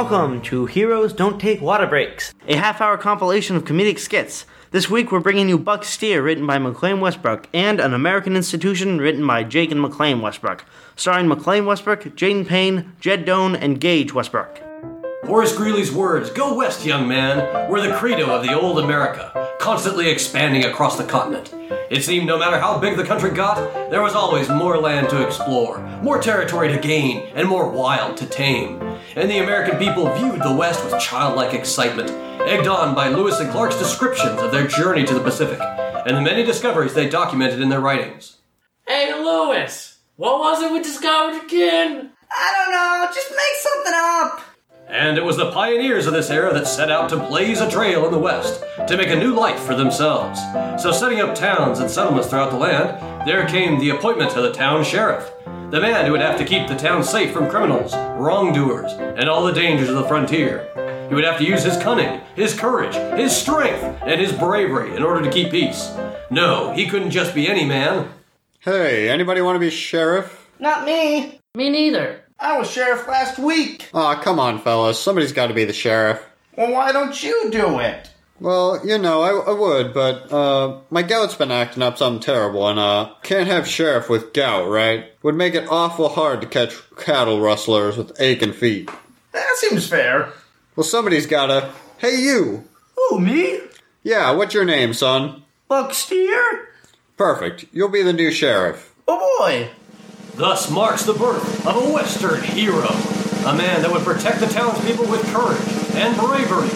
Welcome to Heroes Don't Take Water Breaks, a half hour compilation of comedic skits. This week we're bringing you Buck Steer, written by McLean Westbrook, and An American Institution, written by Jake and McLean Westbrook, starring McLean Westbrook, Jaden Payne, Jed Doan, and Gage Westbrook. Horace Greeley's words, Go west, young man, were the credo of the old America, constantly expanding across the continent. It seemed no matter how big the country got, there was always more land to explore, more territory to gain, and more wild to tame. And the American people viewed the West with childlike excitement, egged on by Lewis and Clark's descriptions of their journey to the Pacific, and the many discoveries they documented in their writings. Hey, Lewis, what was it we discovered again? I don't know, just make something up. And it was the pioneers of this era that set out to blaze a trail in the West, to make a new life for themselves. So, setting up towns and settlements throughout the land, there came the appointment of the town sheriff, the man who would have to keep the town safe from criminals, wrongdoers, and all the dangers of the frontier. He would have to use his cunning, his courage, his strength, and his bravery in order to keep peace. No, he couldn't just be any man. Hey, anybody want to be sheriff? Not me. Me neither. I was sheriff last week. Aw, come on, fellas. Somebody's got to be the sheriff. Well, why don't you do it? Well, you know, I, I would, but, uh, my gout's been acting up something terrible, and, uh, can't have sheriff with gout, right? Would make it awful hard to catch cattle rustlers with aching feet. That seems fair. Well, somebody's gotta. Hey, you! Who, me? Yeah, what's your name, son? Buck Steer? Perfect. You'll be the new sheriff. Oh boy. Thus marks the birth of a Western hero, a man that would protect the townspeople with courage and bravery,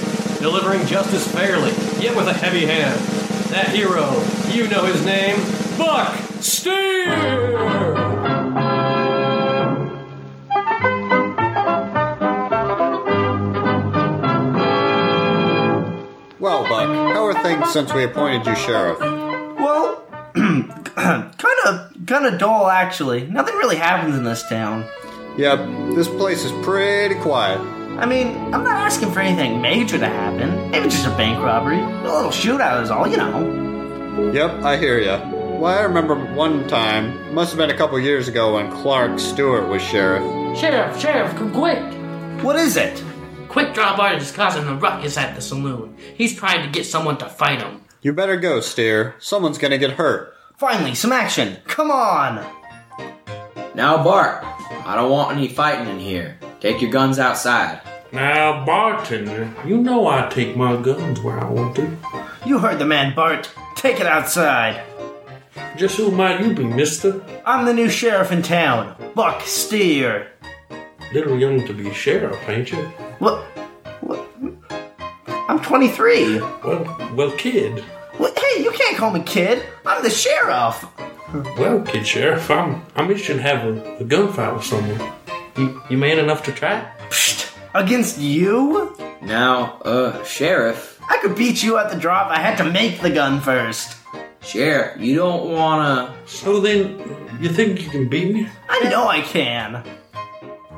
delivering justice fairly, yet with a heavy hand. That hero, you know his name, Buck Steer! Well, Buck, how are things since we appointed you sheriff? Well, kind of, kind of dull actually. Nothing really happens in this town. Yep, this place is pretty quiet. I mean, I'm not asking for anything major to happen. Maybe just a bank robbery, a little shootout is all, you know. Yep, I hear ya. Well, I remember one time, must have been a couple years ago when Clark Stewart was sheriff. Sheriff, Sheriff, come quick. What is it? Quick Draw Bart is causing a ruckus at the saloon. He's trying to get someone to fight him. You better go, Steer. Someone's gonna get hurt. Finally, some action. Come on. Now, Bart, I don't want any fighting in here. Take your guns outside. Now, bartender, you know I take my guns where I want to. You heard the man, Bart. Take it outside. Just who might you be, mister? I'm the new sheriff in town, Buck Steer. Little young to be sheriff, ain't you? What? What? I'm 23. Well, well, kid. What? Hey, you can't call me kid. I'm the sheriff. Well, kid sheriff, I'm, I'm itching to have a, a gunfight with someone. You, you man enough to try? Psst. Against you? Now, uh, Sheriff, I could beat you at the drop. I had to make the gun first. Sheriff, you don't wanna. So then, you think you can beat me? I know I can.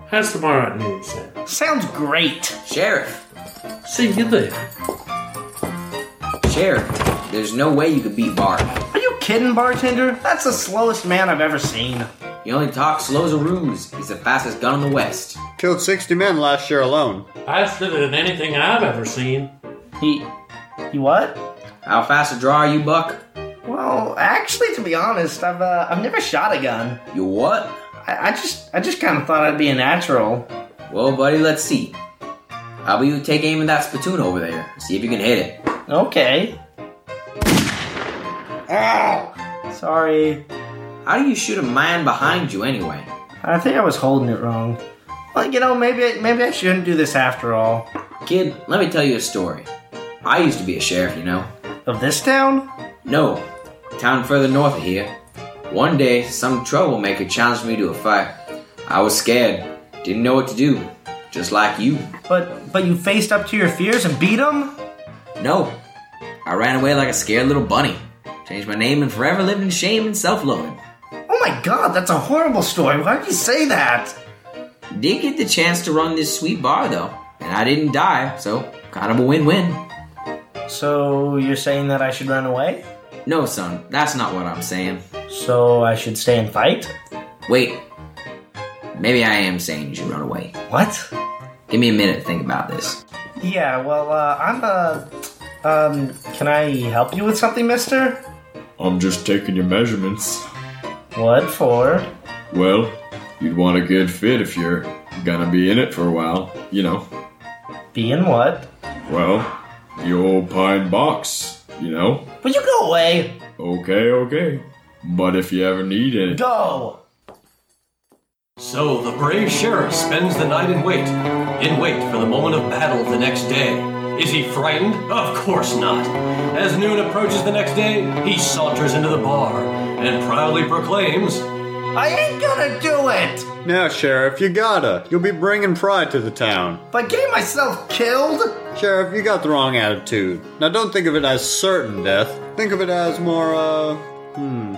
How's tomorrow at noon, Sam? Sounds great. Sheriff, See you there. Sheriff, there's no way you could beat Bart. Are you kidding, bartender? That's the slowest man I've ever seen. He only talks slow as a ruse. He's the fastest gun in the West. Killed 60 men last year alone. Faster than anything I've ever seen. He. He what? How fast a draw are you, Buck? Well, actually, to be honest, I've uh, I've never shot a gun. You what? I, I just I just kind of thought I'd be a natural. Well, buddy, let's see. How about you take aim at that spittoon over there? See if you can hit it. Okay. Ow! Sorry. How do you shoot a man behind you anyway? I think I was holding it wrong. Well, you know, maybe maybe I shouldn't do this after all. Kid, let me tell you a story. I used to be a sheriff, you know. Of this town? No, town further north of here. One day, some troublemaker challenged me to a fight. I was scared, didn't know what to do, just like you. But but you faced up to your fears and beat him? No, I ran away like a scared little bunny. Changed my name and forever lived in shame and self-loathing. Oh my god, that's a horrible story. Why'd you say that? Did get the chance to run this sweet bar though, and I didn't die, so kind of a win-win. So you're saying that I should run away? No, son, that's not what I'm saying. So I should stay and fight? Wait, maybe I am saying you should run away. What? Give me a minute to think about this. Yeah, well, uh, I'm, uh, um, can I help you with something, mister? I'm just taking your measurements. What for? Well, you'd want a good fit if you're gonna be in it for a while, you know. Being what? Well, the old pine box, you know. Will you go away? Okay, okay. But if you ever need it, Go! So the brave sheriff spends the night in wait, in wait for the moment of battle the next day. Is he frightened? Of course not. As noon approaches the next day, he saunters into the bar and proudly proclaims, I ain't gonna do it! Now, Sheriff, you gotta. You'll be bringing pride to the town. If I get myself killed? Sheriff, you got the wrong attitude. Now, don't think of it as certain death. Think of it as more, uh, hmm.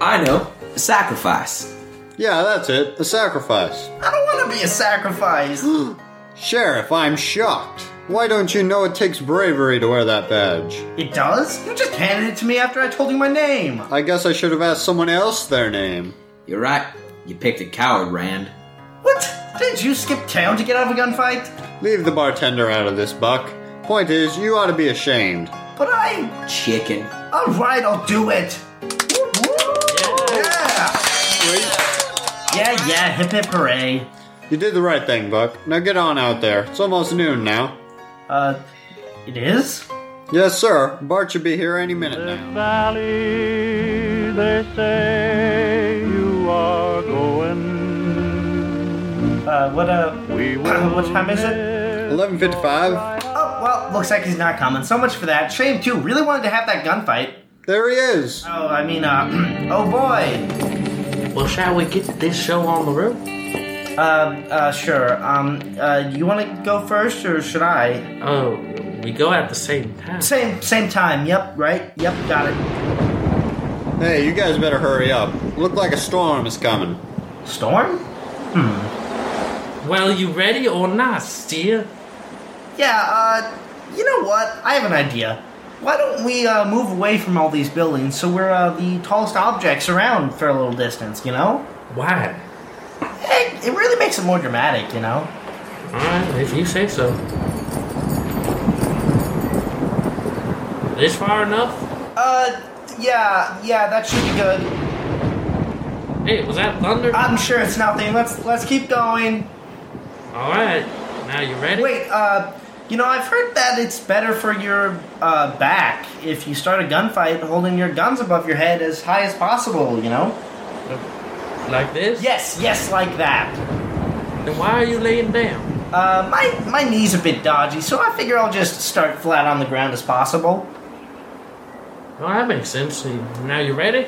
I know. A sacrifice. yeah, that's it. A sacrifice. I don't wanna be a sacrifice. Sheriff, I'm shocked. Why don't you know it takes bravery to wear that badge? it does? You just handed it to me after I told you my name. I guess I should have asked someone else their name. You're right. You picked a coward, Rand. What? Did you skip town to get out of a gunfight? Leave the bartender out of this, Buck. Point is, you ought to be ashamed. But I. Chicken. Alright, I'll do it. Yeah! Yeah, yeah, hip hip hooray. You did the right thing, Buck. Now get on out there. It's almost noon now. Uh, it is? Yes, sir. Bart should be here any minute now. valley, they say you are going. Uh, what, uh, We what time is it? 11.55. Oh, well, looks like he's not coming. So much for that. Shame, too. Really wanted to have that gunfight. There he is. Oh, I mean, uh, oh boy. Well, shall we get this show on the road? Uh, uh, sure. Um, uh, you want to go first, or should I? Oh, we go at the same time. Same, same time. Yep, right. Yep, got it. Hey, you guys better hurry up. Look like a storm is coming. Storm? Hmm. Well, you ready or not, Steer? Yeah. Uh, you know what? I have an idea. Why don't we uh, move away from all these buildings so we're uh, the tallest objects around for a little distance? You know? Why? Hey, it really makes it more dramatic. You know? Alright, if you say so. This far enough? Uh, yeah, yeah. That should be good. Hey, was that thunder? I'm sure it's nothing. Let's let's keep going. Alright, now you ready? Wait, uh, you know, I've heard that it's better for your uh, back if you start a gunfight holding your guns above your head as high as possible, you know? Like this? Yes, yes, like that. Then why are you laying down? Uh, my, my knee's a bit dodgy, so I figure I'll just start flat on the ground as possible. Well, that makes sense. Now you ready?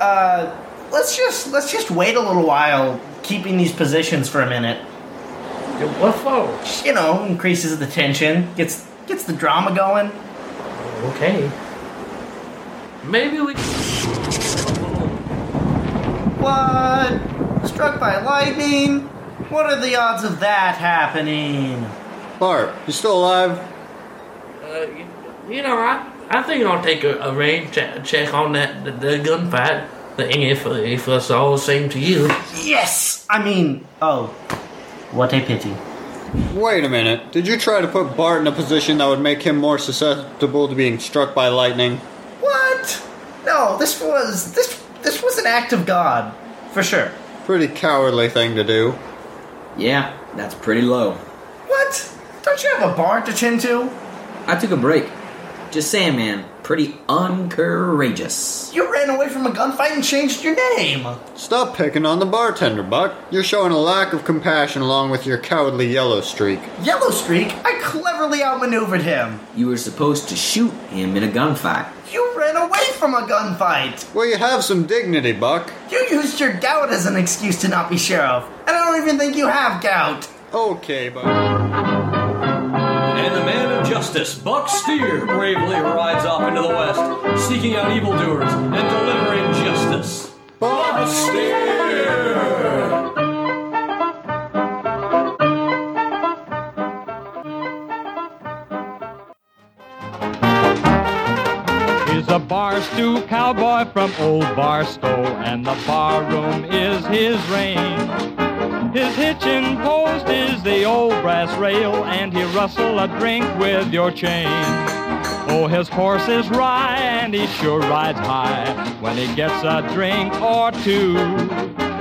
Uh, let's just, let's just wait a little while, keeping these positions for a minute. What for? You know, increases the tension, gets, gets the drama going. Okay. Maybe we. What? Struck by lightning? What are the odds of that happening? Bart, you still alive? Uh, you, you know, I, I think I'll take a, a range check, check on that the, the gunfight. Thing if if it's all the same to you. Yes! I mean, oh, what a pity. Wait a minute. Did you try to put Bart in a position that would make him more susceptible to being struck by lightning? What? No, this was this this was an act of God, for sure. Pretty cowardly thing to do. Yeah, that's pretty low. What? Don't you have a bar to tend to? I took a break. Just saying, man. Pretty uncourageous. You ran away from a gunfight and changed your name. Stop picking on the bartender, Buck. You're showing a lack of compassion along with your cowardly yellow streak. Yellow Streak, I cleverly outmaneuvered him. You were supposed to shoot him in a gunfight. You ran away from a gunfight. Well, you have some dignity, Buck. You used your gout as an excuse to not be sheriff. And I don't even think you have gout. Okay, Buck. Justice, Buck Steer, bravely rides off into the west, seeking out evildoers and delivering justice. Buck Steer! He's a bar stew cowboy from old Barstow, and the bar room is his reign. His hitching post is the old brass rail, and he rustle a drink with your chain. Oh, his horse is and he sure rides high when he gets a drink or two.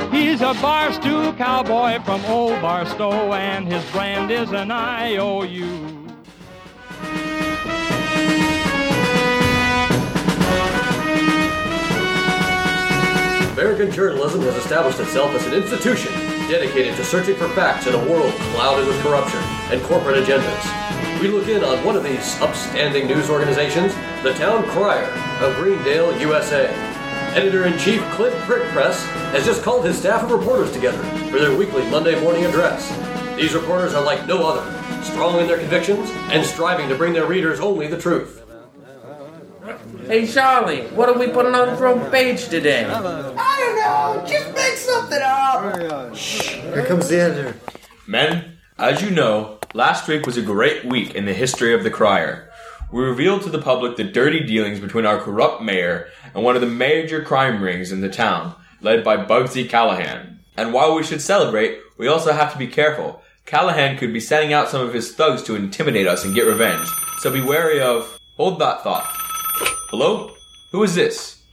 He's a Barstow cowboy from old Barstow, and his brand is an IOU. American journalism has established itself as an institution dedicated to searching for facts in a world clouded with corruption and corporate agendas. We look in on one of these upstanding news organizations, the Town Crier of Greendale, USA. Editor in chief Clint Print Press has just called his staff of reporters together for their weekly Monday morning address. These reporters are like no other, strong in their convictions and striving to bring their readers only the truth. Hey, Charlie, what are we putting on the front page today? I don't know. Just make something up. Shh. Here comes the editor. Men, as you know, last week was a great week in the history of the Crier. We revealed to the public the dirty dealings between our corrupt mayor and one of the major crime rings in the town, led by Bugsy Callahan. And while we should celebrate, we also have to be careful. Callahan could be sending out some of his thugs to intimidate us and get revenge, so be wary of. Hold that thought. Hello? Who is this?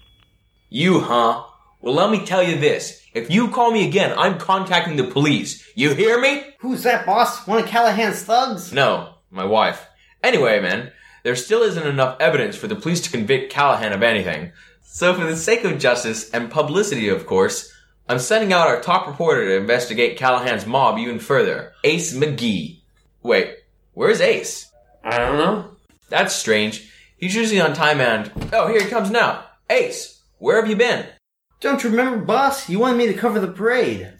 You, huh? Well, let me tell you this. If you call me again, I'm contacting the police. You hear me? Who's that, boss? One of Callahan's thugs? No, my wife. Anyway, man, there still isn't enough evidence for the police to convict Callahan of anything. So for the sake of justice and publicity, of course, I'm sending out our top reporter to investigate Callahan's mob even further. Ace McGee. Wait, where's Ace? I don't know. That's strange. He's usually on time and... Oh, here he comes now. Ace, where have you been? Don't you remember, boss? You wanted me to cover the parade.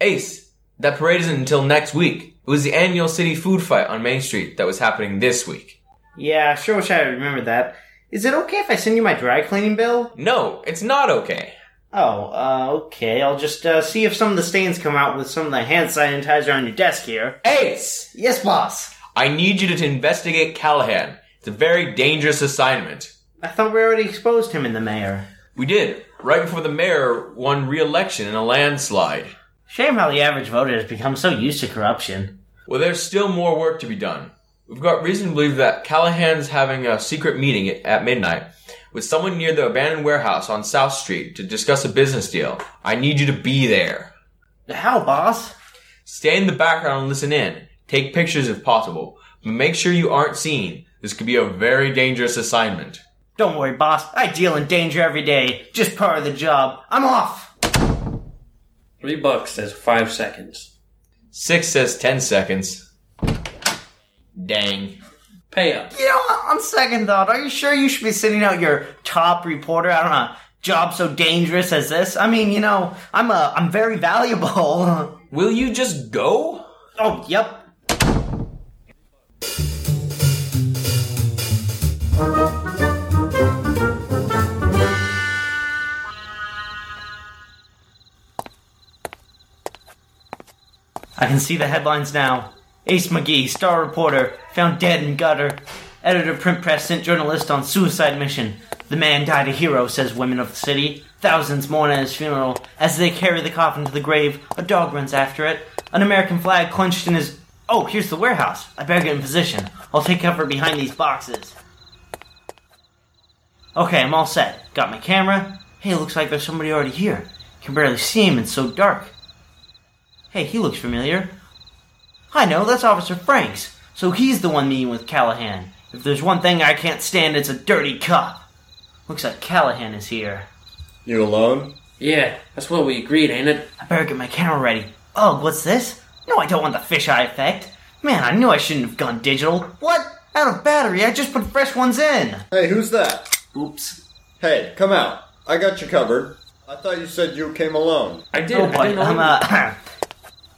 Ace, that parade isn't until next week. It was the annual city food fight on Main Street that was happening this week. Yeah, sure wish I remembered that. Is it okay if I send you my dry cleaning bill? No, it's not okay. Oh, uh, okay. I'll just uh, see if some of the stains come out with some of the hand sanitizer on your desk here. Ace! Yes, boss. I need you to investigate Callahan. It's a very dangerous assignment. I thought we already exposed him in the mayor. We did, right before the mayor won re-election in a landslide. Shame how the average voter has become so used to corruption. Well, there's still more work to be done. We've got reason to believe that Callahan's having a secret meeting at midnight with someone near the abandoned warehouse on South Street to discuss a business deal. I need you to be there. How, boss? Stay in the background and listen in. Take pictures if possible, but make sure you aren't seen. This could be a very dangerous assignment. Don't worry, boss. I deal in danger every day. Just part of the job. I'm off. Three bucks says five seconds. Six says ten seconds. Dang. Pay up. You know, on second thought, are you sure you should be sending out your top reporter out on a job so dangerous as this? I mean, you know, I'm a, I'm very valuable. Will you just go? oh, yep. Can see the headlines now. Ace McGee, star reporter, found dead in gutter. Editor print press sent journalist on suicide mission. The man died a hero, says women of the city. Thousands mourn at his funeral. As they carry the coffin to the grave, a dog runs after it. An American flag clenched in his. Oh, here's the warehouse. I better get in position. I'll take cover behind these boxes. Okay, I'm all set. Got my camera. Hey, looks like there's somebody already here. Can barely see him, it's so dark. Hey, he looks familiar. I know, that's Officer Franks. So he's the one meeting with Callahan. If there's one thing I can't stand, it's a dirty cop. Looks like Callahan is here. You alone? Yeah, that's what we agreed, ain't it? I better get my camera ready. Ugh, what's this? No, I don't want the fisheye effect. Man, I knew I shouldn't have gone digital. What? Out of battery, I just put fresh ones in. Hey, who's that? Oops. Hey, come out. I got you covered. I thought you said you came alone. I did. Oh I boy, didn't know. I'm uh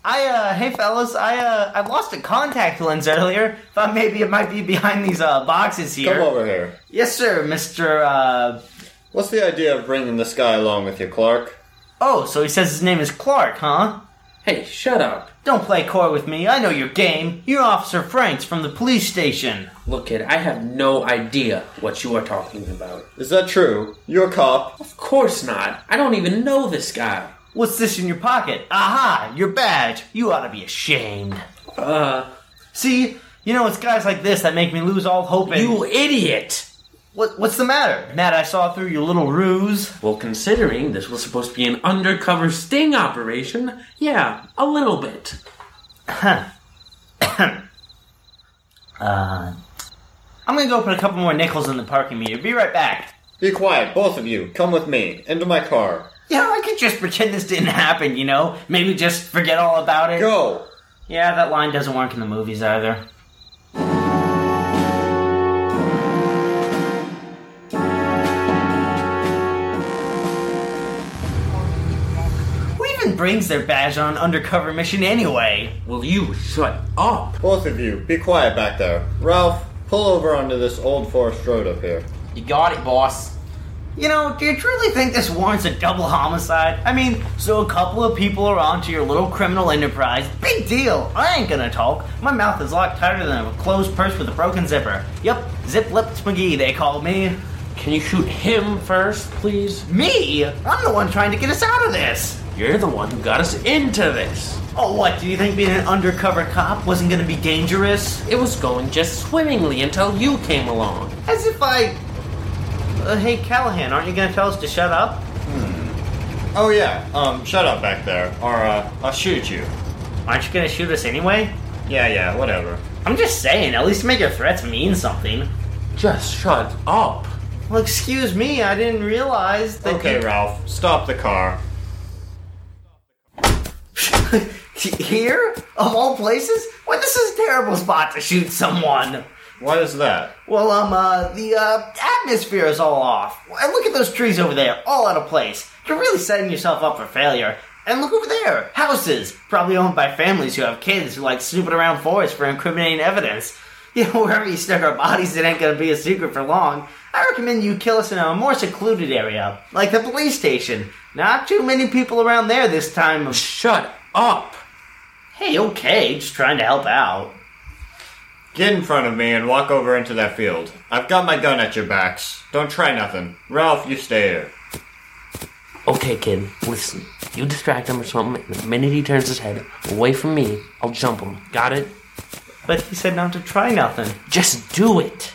I uh hey fellas, I uh I lost a contact lens earlier. Thought maybe it might be behind these uh boxes here. Come over here. Yes sir, Mr. uh What's the idea of bringing this guy along with you, Clark? Oh, so he says his name is Clark, huh? hey, shut up. Don't play coy with me. I know your game. You're Officer Franks from the police station. Look, kid, I have no idea what you are talking about. Is that true? You're a cop. Of course not. I don't even know this guy. What's this in your pocket? Aha, your badge. You ought to be ashamed. Uh, See, you know, it's guys like this that make me lose all hope in. you idiot! What, what's the matter? Matt, I saw through your little ruse? Well, considering this was supposed to be an undercover sting operation, yeah, a little bit. Uh, I'm gonna go put a couple more nickels in the parking meter. Be right back. Be quiet, both of you. Come with me. Into my car. Yeah, I could just pretend this didn't happen, you know? Maybe just forget all about it. Go! Yeah, that line doesn't work in the movies either. Who even brings their badge on an undercover mission anyway? Will you shut up? Both of you, be quiet back there. Ralph, pull over onto this old forest road up here. You got it, boss. You know, do you truly think this warrants a double homicide? I mean, so a couple of people are onto your little criminal enterprise. Big deal. I ain't gonna talk. My mouth is locked tighter than a closed purse with a broken zipper. Yep, Zip Lips McGee, they call me. Can you shoot him first, please? Me? I'm the one trying to get us out of this. You're the one who got us into this. Oh, what? Do you think being an undercover cop wasn't gonna be dangerous? It was going just swimmingly until you came along. As if I. Uh, hey, Callahan, aren't you gonna tell us to shut up? Oh yeah, um, shut up back there, or uh, I'll shoot you. Aren't you gonna shoot us anyway? Yeah, yeah, whatever. I'm just saying, at least make your threats mean something. Just shut up. Well, excuse me, I didn't realize that. Okay, you- Ralph, stop the car. Here? Of all places? Well, this is a terrible spot to shoot someone. What is that? Well, um, uh, the, uh, atmosphere is all off. And look at those trees over there, all out of place. You're really setting yourself up for failure. And look over there, houses, probably owned by families who have kids who like snooping around forests for incriminating evidence. You know, wherever you stick our bodies, it ain't gonna be a secret for long. I recommend you kill us in a more secluded area, like the police station. Not too many people around there this time of Shut up. Hey, okay, just trying to help out. Get in front of me and walk over into that field. I've got my gun at your backs. Don't try nothing. Ralph, you stay here. Okay, kid, listen. You distract him or something, and the minute he turns his head away from me, I'll jump him. Got it? But he said not to try nothing. Just do it.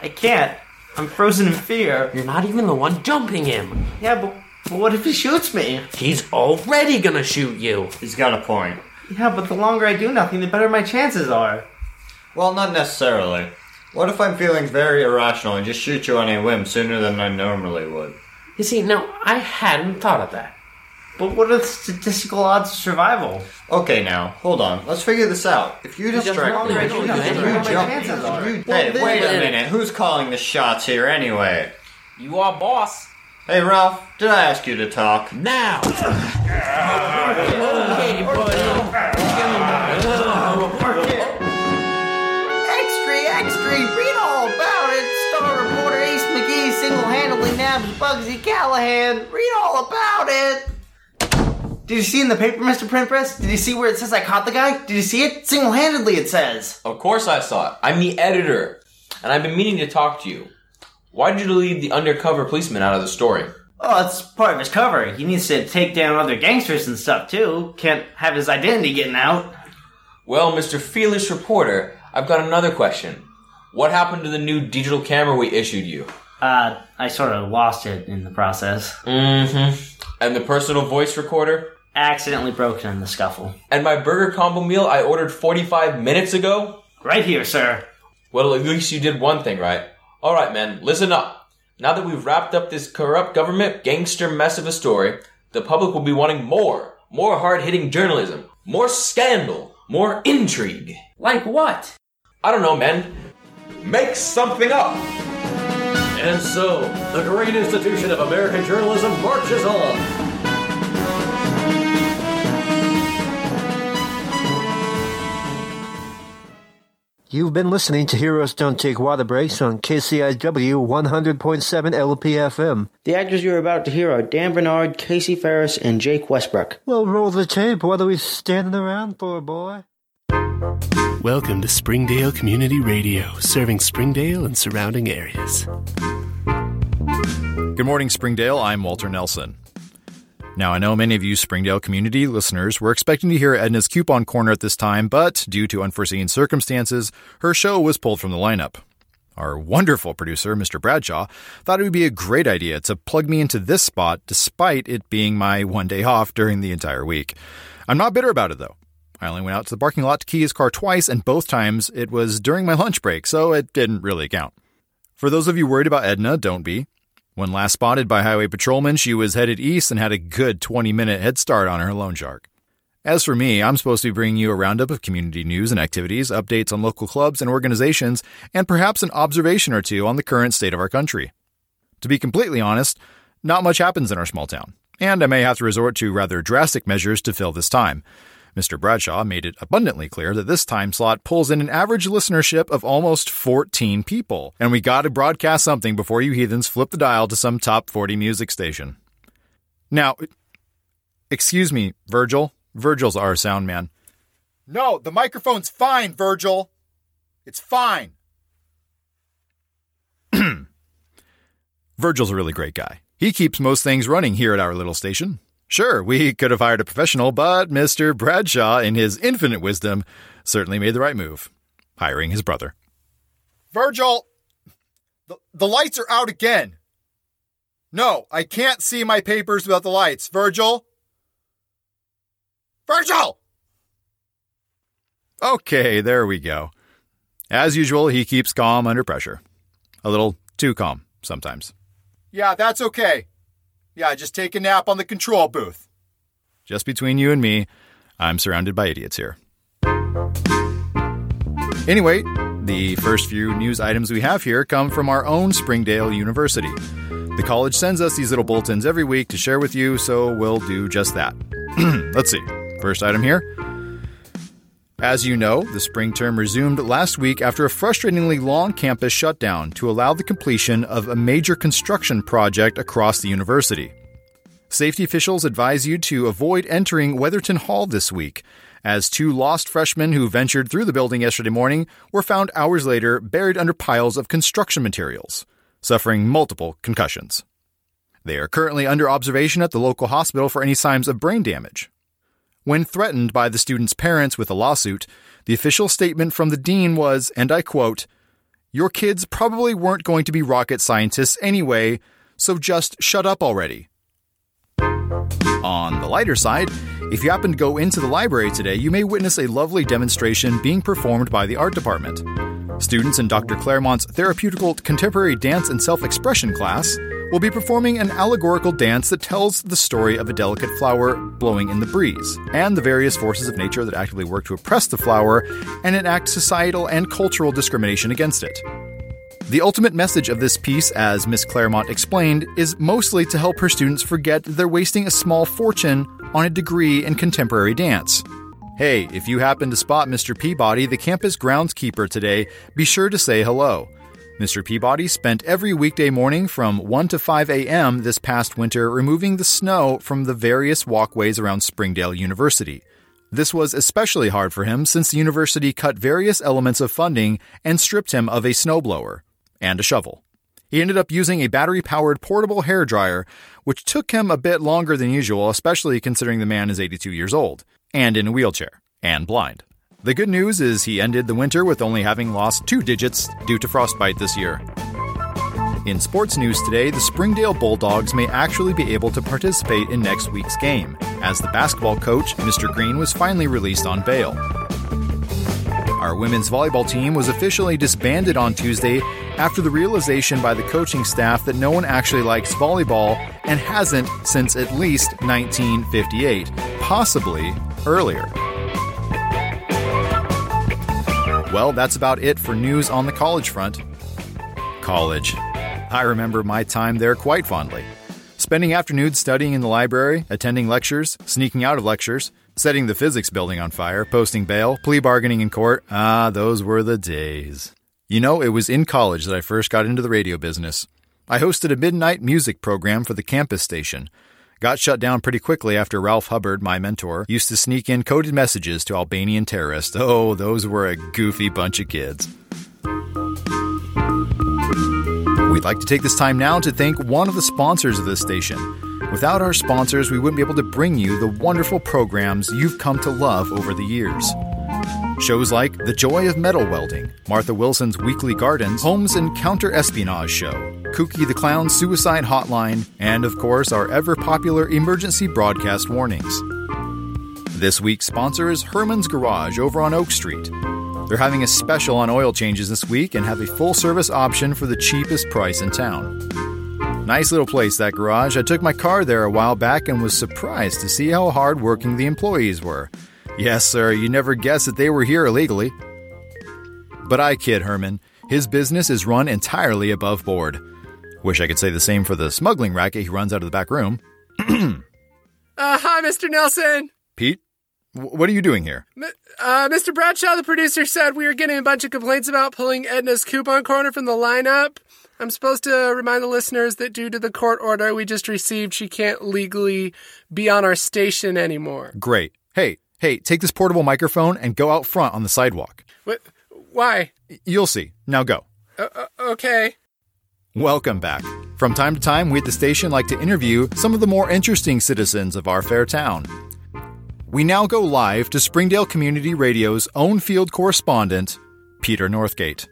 I can't. I'm frozen in fear. You're not even the one jumping him. Yeah, but, but what if he shoots me? He's already gonna shoot you. He's got a point. Yeah, but the longer I do nothing, the better my chances are. Well, not necessarily. What if I'm feeling very irrational and just shoot you on a whim sooner than I normally would? You see, now, I hadn't thought of that. But what are the statistical odds of survival? Okay, now, hold on. Let's figure this out. If you Just distract me, I if do you nothing, the you jump- chances are. you- Well, Hey, then- wait a minute. Who's calling the shots here anyway? You are boss. Hey, Ralph, did I ask you to talk? Now! okay, buddy. Nabs Bugsy Callahan. Read all about it. Did you see in the paper, Mr. Print Press? Did you see where it says I caught the guy? Did you see it? Single-handedly, it says. Of course I saw it. I'm the editor, and I've been meaning to talk to you. Why did you leave the undercover policeman out of the story? Oh, it's part of his cover. He needs to take down other gangsters and stuff too. Can't have his identity getting out. Well, Mr. Fearless Reporter, I've got another question. What happened to the new digital camera we issued you? Uh, I sort of lost it in the process. Mm-hmm. And the personal voice recorder? Accidentally broken in the scuffle. And my burger combo meal I ordered 45 minutes ago? Right here, sir. Well, at least you did one thing right. Alright, man, listen up. Now that we've wrapped up this corrupt government gangster mess of a story, the public will be wanting more. More hard hitting journalism. More scandal. More intrigue. Like what? I don't know, man. Make something up! And so, the great institution of American journalism marches on. You've been listening to Heroes Don't Take Water Breaks on KCIW 100.7 LPFM. The actors you're about to hear are Dan Bernard, Casey Ferris, and Jake Westbrook. Well, roll the tape. What are we standing around for, boy? Welcome to Springdale Community Radio, serving Springdale and surrounding areas. Good morning, Springdale. I'm Walter Nelson. Now, I know many of you Springdale community listeners were expecting to hear Edna's Coupon Corner at this time, but due to unforeseen circumstances, her show was pulled from the lineup. Our wonderful producer, Mr. Bradshaw, thought it would be a great idea to plug me into this spot despite it being my one day off during the entire week. I'm not bitter about it though. I only went out to the parking lot to key his car twice, and both times it was during my lunch break, so it didn't really count. For those of you worried about Edna, don't be. When last spotted by highway patrolmen, she was headed east and had a good 20 minute head start on her loan shark. As for me, I'm supposed to be bringing you a roundup of community news and activities, updates on local clubs and organizations, and perhaps an observation or two on the current state of our country. To be completely honest, not much happens in our small town, and I may have to resort to rather drastic measures to fill this time. Mr. Bradshaw made it abundantly clear that this time slot pulls in an average listenership of almost 14 people, and we gotta broadcast something before you heathens flip the dial to some top 40 music station. Now, excuse me, Virgil. Virgil's our sound man. No, the microphone's fine, Virgil. It's fine. Virgil's a really great guy. He keeps most things running here at our little station. Sure, we could have hired a professional, but Mr. Bradshaw, in his infinite wisdom, certainly made the right move, hiring his brother. Virgil, the, the lights are out again. No, I can't see my papers without the lights. Virgil? Virgil! Okay, there we go. As usual, he keeps calm under pressure. A little too calm sometimes. Yeah, that's okay. Yeah, just take a nap on the control booth. Just between you and me, I'm surrounded by idiots here. Anyway, the first few news items we have here come from our own Springdale University. The college sends us these little bulletins every week to share with you, so we'll do just that. Let's see. First item here. As you know, the spring term resumed last week after a frustratingly long campus shutdown to allow the completion of a major construction project across the university. Safety officials advise you to avoid entering Weatherton Hall this week, as two lost freshmen who ventured through the building yesterday morning were found hours later buried under piles of construction materials, suffering multiple concussions. They are currently under observation at the local hospital for any signs of brain damage. When threatened by the students' parents with a lawsuit, the official statement from the dean was, and I quote, Your kids probably weren't going to be rocket scientists anyway, so just shut up already. On the lighter side, if you happen to go into the library today, you may witness a lovely demonstration being performed by the art department. Students in Dr. Claremont's Therapeutical Contemporary Dance and Self Expression class will be performing an allegorical dance that tells the story of a delicate flower blowing in the breeze, and the various forces of nature that actively work to oppress the flower and enact societal and cultural discrimination against it. The ultimate message of this piece, as Miss Claremont explained, is mostly to help her students forget they're wasting a small fortune on a degree in contemporary dance. Hey, if you happen to spot Mr. Peabody, the campus groundskeeper today, be sure to say hello. Mr. Peabody spent every weekday morning from 1 to 5 a.m. this past winter removing the snow from the various walkways around Springdale University. This was especially hard for him since the university cut various elements of funding and stripped him of a snowblower and a shovel. He ended up using a battery powered portable hair dryer, which took him a bit longer than usual, especially considering the man is 82 years old, and in a wheelchair, and blind. The good news is he ended the winter with only having lost two digits due to frostbite this year. In sports news today, the Springdale Bulldogs may actually be able to participate in next week's game, as the basketball coach, Mr. Green, was finally released on bail. Our women's volleyball team was officially disbanded on Tuesday after the realization by the coaching staff that no one actually likes volleyball and hasn't since at least 1958, possibly earlier. Well, that's about it for news on the college front. College. I remember my time there quite fondly. Spending afternoons studying in the library, attending lectures, sneaking out of lectures, setting the physics building on fire, posting bail, plea bargaining in court. Ah, those were the days. You know, it was in college that I first got into the radio business. I hosted a midnight music program for the campus station. Got shut down pretty quickly after Ralph Hubbard, my mentor, used to sneak in coded messages to Albanian terrorists. Oh, those were a goofy bunch of kids. We'd like to take this time now to thank one of the sponsors of this station. Without our sponsors, we wouldn't be able to bring you the wonderful programs you've come to love over the years. Shows like The Joy of Metal Welding, Martha Wilson's Weekly Gardens, Holmes and Counter Espionage Show, Kooky the Clown's Suicide Hotline, and of course, our ever popular emergency broadcast warnings. This week's sponsor is Herman's Garage over on Oak Street. They're having a special on oil changes this week and have a full service option for the cheapest price in town. Nice little place, that garage. I took my car there a while back and was surprised to see how hardworking the employees were. Yes, sir, you never guessed that they were here illegally. But I kid Herman. His business is run entirely above board. Wish I could say the same for the smuggling racket he runs out of the back room. Uh, hi, Mr. Nelson. Pete, what are you doing here? Uh, Mr. Bradshaw, the producer, said we were getting a bunch of complaints about pulling Edna's coupon corner from the lineup. I'm supposed to remind the listeners that due to the court order we just received, she can't legally be on our station anymore. Great. Hey, hey, take this portable microphone and go out front on the sidewalk. What? Why? You'll see. Now go. Uh, uh, okay. Welcome back. From time to time, we at the station like to interview some of the more interesting citizens of our fair town. We now go live to Springdale Community Radio's own field correspondent, Peter Northgate.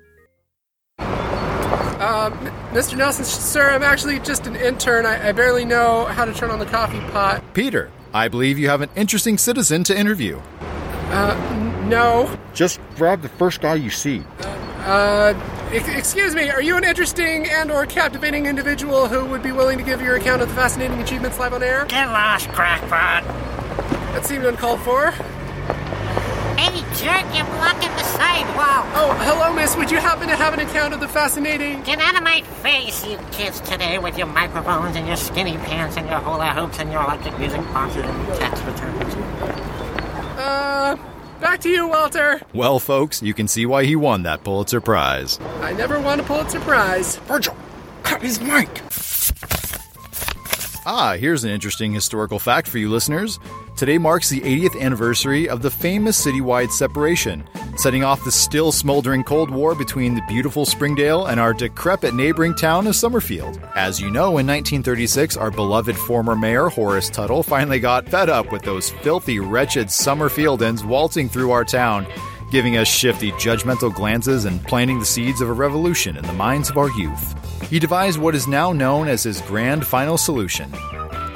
Um, Mr. Nelson, sir, I'm actually just an intern. I, I barely know how to turn on the coffee pot. Peter, I believe you have an interesting citizen to interview. Uh, n- no. Just grab the first guy you see. Uh, ex- excuse me, are you an interesting and or captivating individual who would be willing to give your account of the fascinating achievements live on air? Get lost, crackpot. That seemed uncalled for. Hey, jerk, you're blocking the sidewalk. Oh, hello, miss. Would you happen to have an account of the fascinating... Get out of my face, you kids today, with your microphones and your skinny pants and your hula hoops and your electric music boxes and tax returns. Uh, back to you, Walter. Well, folks, you can see why he won that Pulitzer Prize. I never won a Pulitzer Prize. Virgil, cut his mic. Ah, here's an interesting historical fact for you listeners. Today marks the 80th anniversary of the famous citywide separation, setting off the still smoldering Cold War between the beautiful Springdale and our decrepit neighboring town of Summerfield. As you know, in 1936, our beloved former mayor, Horace Tuttle, finally got fed up with those filthy, wretched Summerfieldans waltzing through our town, giving us shifty, judgmental glances and planting the seeds of a revolution in the minds of our youth. He devised what is now known as his grand final solution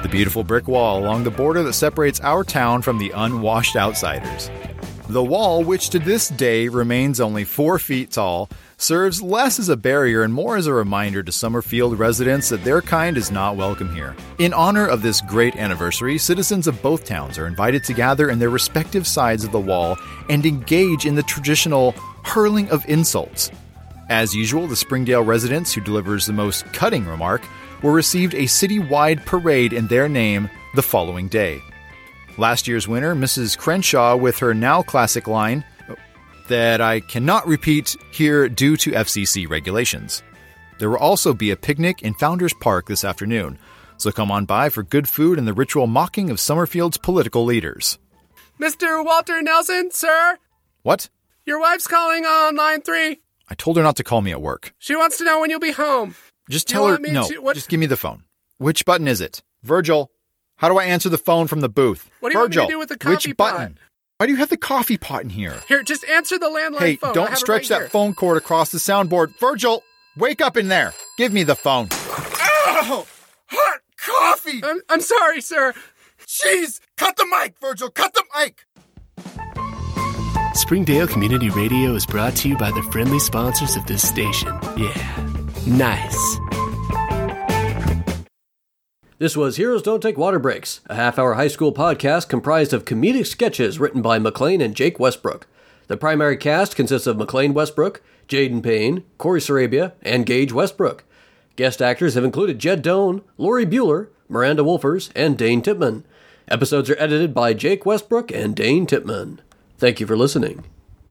the beautiful brick wall along the border that separates our town from the unwashed outsiders. The wall, which to this day remains only four feet tall, serves less as a barrier and more as a reminder to Summerfield residents that their kind is not welcome here. In honor of this great anniversary, citizens of both towns are invited to gather in their respective sides of the wall and engage in the traditional hurling of insults. As usual, the Springdale residents who delivers the most cutting remark were received a city-wide parade in their name the following day. Last year's winner, Mrs. Crenshaw, with her now classic line that I cannot repeat here due to FCC regulations. There will also be a picnic in Founders Park this afternoon, so come on by for good food and the ritual mocking of Summerfield's political leaders. Mr. Walter Nelson, sir? What? Your wife's calling on line three. I told her not to call me at work. She wants to know when you'll be home. Just tell her want me no. to- what- Just give me the phone. Which button is it? Virgil, how do I answer the phone from the booth? What do you want me to Virgil, do with the coffee which pot? button? Why do you have the coffee pot in here? Here, just answer the landline hey, phone. I don't stretch right that here. phone cord across the soundboard. Virgil, wake up in there. Give me the phone. Ow! Hot coffee! I'm, I'm sorry, sir. Jeez! Cut the mic, Virgil! Cut the mic! Springdale Community Radio is brought to you by the friendly sponsors of this station. Yeah, nice. This was Heroes Don't Take Water Breaks, a half hour high school podcast comprised of comedic sketches written by McLean and Jake Westbrook. The primary cast consists of McLean Westbrook, Jaden Payne, Corey Sarabia, and Gage Westbrook. Guest actors have included Jed Doan, Lori Bueller, Miranda Wolfers, and Dane Tipman. Episodes are edited by Jake Westbrook and Dane Tipman. Thank you for listening.